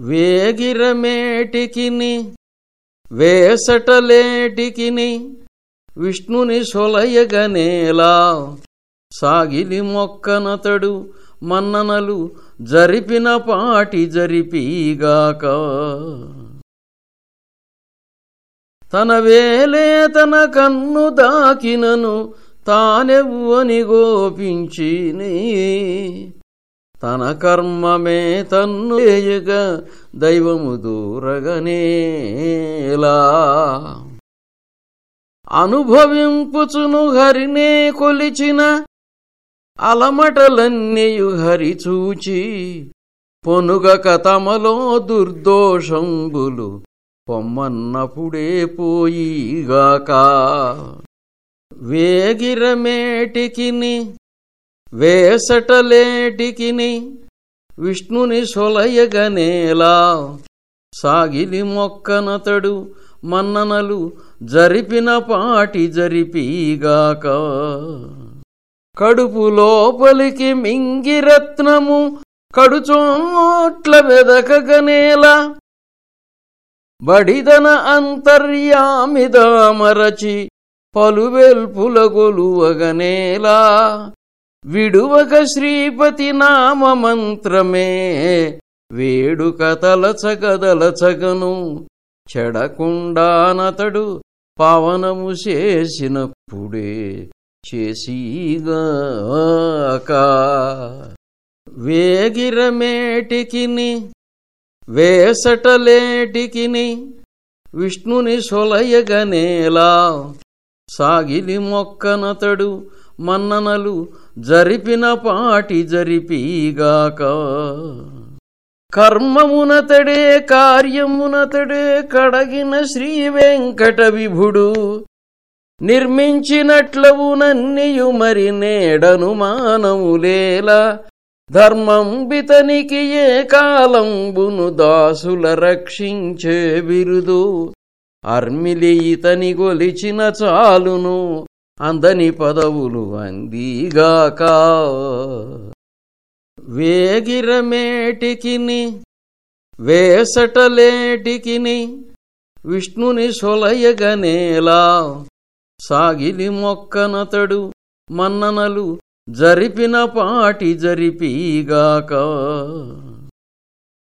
వేగిరమేటికిని వేసటలేటికిని విష్ణుని సొలయగనేలా సాగిలి మొక్కనతడు మన్ననలు జరిపిన పాటి జరిపీగాక. తన వేలే తన కన్ను దాకినను తానెవ్వని గోపించిని. తన కర్మమే తన్ను చేయగా దైవము దూరగనేలా అనుభవింపుచును హరినే కొలిచిన అలమటలన్నీయు హరి చూచి పొనుగక తమలో దుర్దోషంబులు పొమ్మన్నప్పుడే పోయిగాక. వేగిరమేటికిని వేసటలేటికిని విష్ణుని సొలయగనేలా సాగిలి మొక్కనతడు మన్ననలు జరిపిన పాటి జరిపీగాక. కడుపు లోపలికి మింగిరత్నము కడుచోట్ల వెదకగనేలా బడిదన అంతర్యామిదామరచి పలువెల్పుల గొలువగనేలా విడువక శ్రీపతి నామ మంత్రమే వేడుక తలచగదలచగను చెడకుండానతడు పవనము చేసినప్పుడే చేసిగాక వేగిరమేటికిని వేసటలేటికిని విష్ణుని సొలయగనేలా సాగిలి మొక్కనతడు మన్ననలు జరిపిన పాటి జరిపిగాక. కర్మమునతడే కార్యమునతడే కడగిన శ్రీ వెంకట విభుడు. నిర్మించినట్లవు నన్నియు మరి నేడను మానవులేలా ధర్మం బితనికి ఏ కాలంబును దాసుల రక్షించే బిరుదు. అర్మిలి ఇతని గొలిచిన చాలును అందని పదవులు అందిగాక. వేగిరమేటికిని వేసటలేటికిని విష్ణుని సొలయగనేలా సాగిలి మొక్కనతడు మన్ననలు జరిపిన పాటి జరిపీగాక.